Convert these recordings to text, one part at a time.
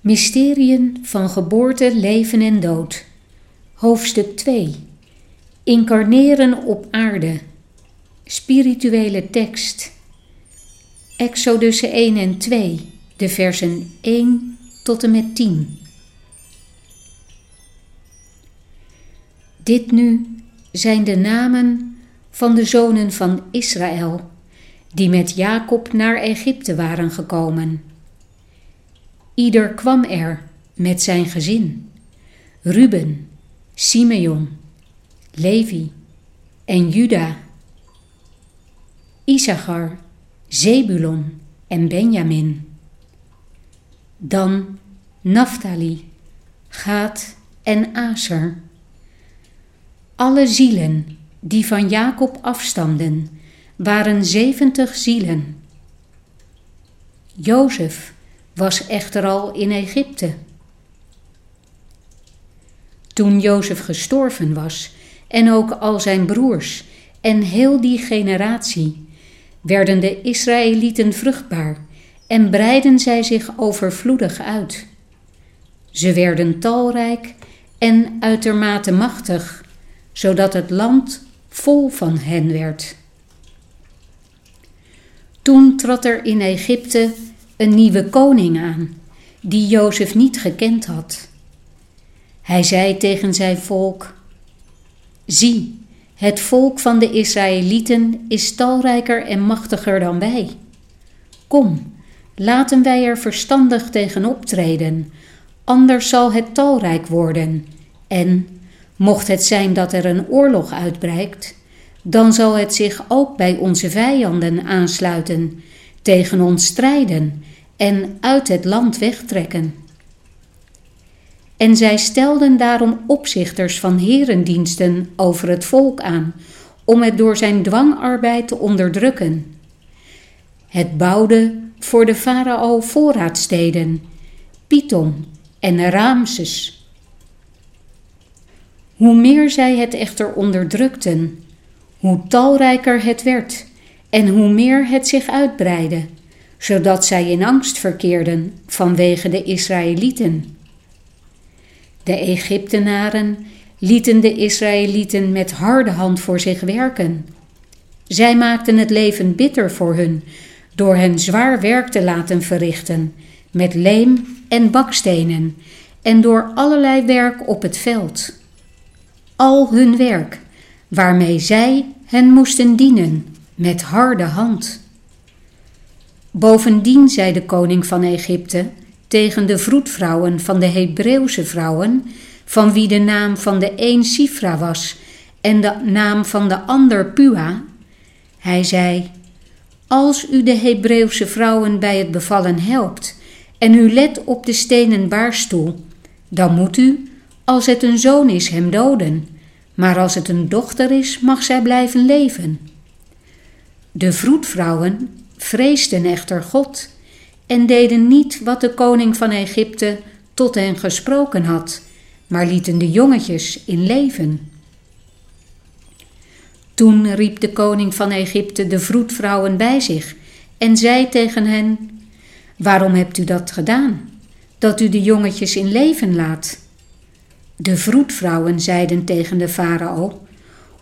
Mysteriën van geboorte, leven en dood. Hoofdstuk 2. Incarneren op aarde. Spirituele tekst. Exodus 1 en 2, de versen 1 tot en met 10. Dit nu zijn de namen van de zonen van Israël, die met Jacob naar Egypte waren gekomen. Ieder kwam er met zijn gezin: Ruben, Simeon, Levi en Juda, Issachar, Zebulon en Benjamin. Dan Naphtali, Gaat en Aser. Alle zielen die van Jacob afstamden, waren zeventig zielen. Jozef was echter al in Egypte. Toen Jozef gestorven was, en ook al zijn broers en heel die generatie, werden de Israëlieten vruchtbaar en breidden zij zich overvloedig uit. Ze werden talrijk en uitermate machtig, zodat het land vol van hen werd. Toen trad er in Egypte een nieuwe koning aan, die Jozef niet gekend had. Hij zei tegen zijn volk: Zie, het volk van de Israëlieten is talrijker en machtiger dan wij. Kom, laten wij er verstandig tegen optreden, anders zal het talrijk worden. En, mocht het zijn dat er een oorlog uitbreidt, dan zal het zich ook bij onze vijanden aansluiten, tegen ons strijden en uit het land wegtrekken. En zij stelden daarom opzichters van herendiensten over het volk aan, om het door zijn dwangarbeid te onderdrukken. Het bouwde voor de farao voorraadsteden, Python en Ramses. Hoe meer zij het echter onderdrukten, hoe talrijker het werd en hoe meer het zich uitbreidde zodat zij in angst verkeerden vanwege de Israëlieten. De Egyptenaren lieten de Israëlieten met harde hand voor zich werken. Zij maakten het leven bitter voor hun door hen zwaar werk te laten verrichten met leem en bakstenen en door allerlei werk op het veld. Al hun werk, waarmee zij hen moesten dienen met harde hand. Bovendien zei de koning van Egypte tegen de vroedvrouwen van de Hebreeuwse vrouwen, van wie de naam van de een Sifra was en de naam van de ander Pua. Hij zei: Als u de Hebreeuwse vrouwen bij het bevallen helpt en u let op de stenen baarstoel, dan moet u, als het een zoon is, hem doden, maar als het een dochter is, mag zij blijven leven. De vroedvrouwen vreesden echter God en deden niet wat de koning van Egypte tot hen gesproken had, maar lieten de jongetjes in leven. Toen riep de koning van Egypte de vroedvrouwen bij zich en zei tegen hen: Waarom hebt u dat gedaan, dat u de jongetjes in leven laat? De vroedvrouwen zeiden tegen de farao: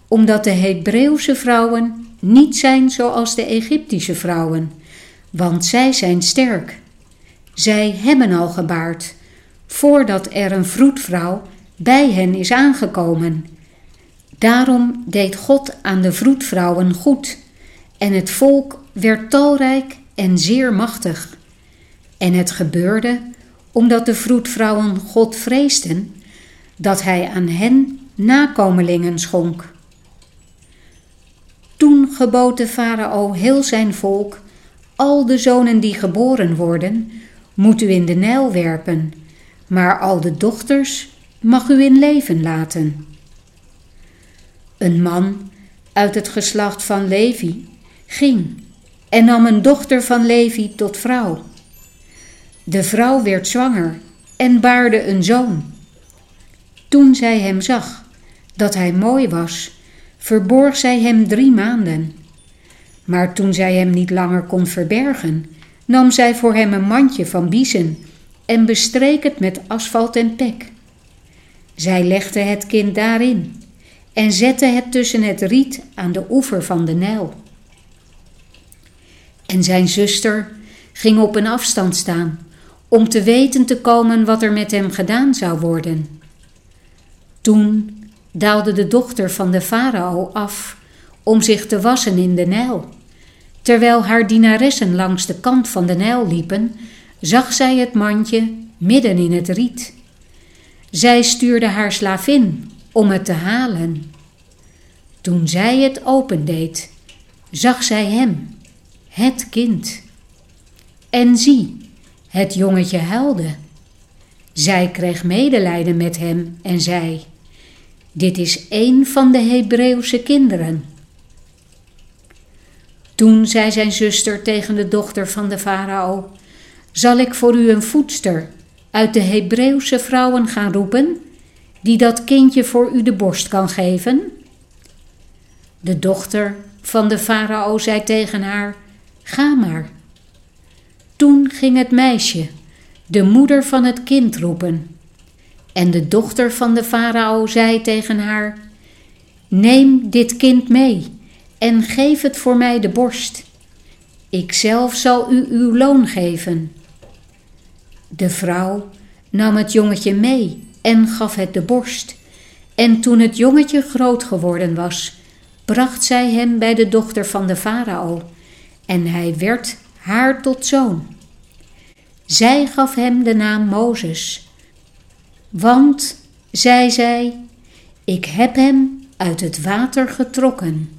Omdat de Hebreeuwse vrouwen niet zijn zoals de Egyptische vrouwen, want zij zijn sterk. Zij hebben al gebaard, voordat er een vroedvrouw bij hen is aangekomen. Daarom deed God aan de vroedvrouwen goed, en het volk werd talrijk en zeer machtig. En het gebeurde, omdat de vroedvrouwen God vreesden, dat hij aan hen nakomelingen schonk. Gebood de farao heel zijn volk, al de zonen die geboren worden, moet u in de Nijl werpen, maar al de dochters mag u in leven laten. Een man uit het geslacht van Levi ging en nam een dochter van Levi tot vrouw. De vrouw werd zwanger en baarde een zoon. Toen zij hem zag, dat hij mooi was, verborg zij hem drie maanden. Maar toen zij hem niet langer kon verbergen, nam zij voor hem een mandje van biezen en bestreek het met asfalt en pek. Zij legde het kind daarin en zette het tussen het riet aan de oever van de Nijl. En zijn zuster ging op een afstand staan om te weten te komen wat er met hem gedaan zou worden. Toen daalde de dochter van de farao af om zich te wassen in de Nijl. Terwijl haar dienaressen langs de kant van de Nijl liepen, zag zij het mandje midden in het riet. Zij stuurde haar slavin om het te halen. Toen zij het opendeed, zag zij hem, het kind. En zie, het jongetje huilde. Zij kreeg medelijden met hem en zei: Dit is een van de Hebreeuwse kinderen. Toen zei zijn zuster tegen de dochter van de farao: Zal ik voor u een voedster uit de Hebreeuwse vrouwen gaan roepen, die dat kindje voor u de borst kan geven? De dochter van de farao zei tegen haar: Ga maar. Toen ging het meisje, de moeder van het kind, roepen. En de dochter van de farao zei tegen haar: Neem dit kind mee en geef het voor mij de borst. Ikzelf zal u uw loon geven. De vrouw nam het jongetje mee en gaf het de borst. En toen het jongetje groot geworden was, bracht zij hem bij de dochter van de farao, en hij werd haar tot zoon. Zij gaf hem de naam Mozes, want, zei zij, ik heb hem uit het water getrokken.